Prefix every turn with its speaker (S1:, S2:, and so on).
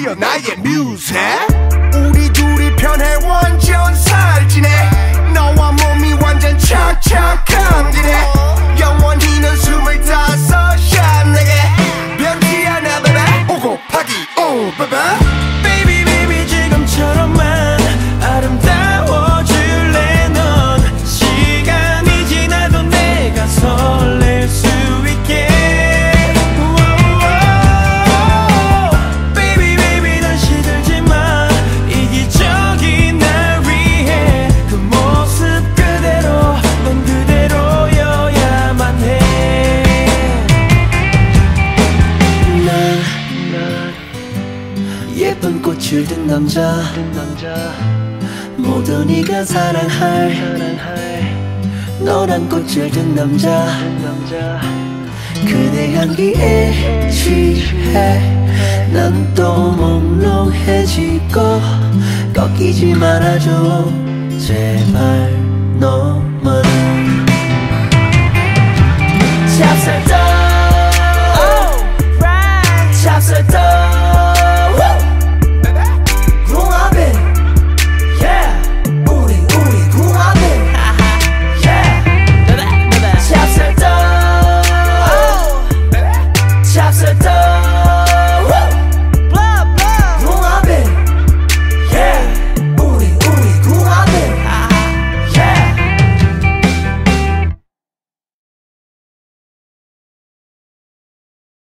S1: 그대여
S2: 나의 뮤즈 우리 둘이 편해 완전 살지네 너와 몸이 완전 착착한 지네 영원히 넌 스물다섯이야 내게 변치 않아 baby. 오고 파기 오 Baby
S1: 예쁜 꽃을 든 남자. 모두 네가 사랑할 노란 꽃을 든 남자. 그대 향기에 취해. 난 또 몽롱해지고 꺾이지 말아줘 제발 너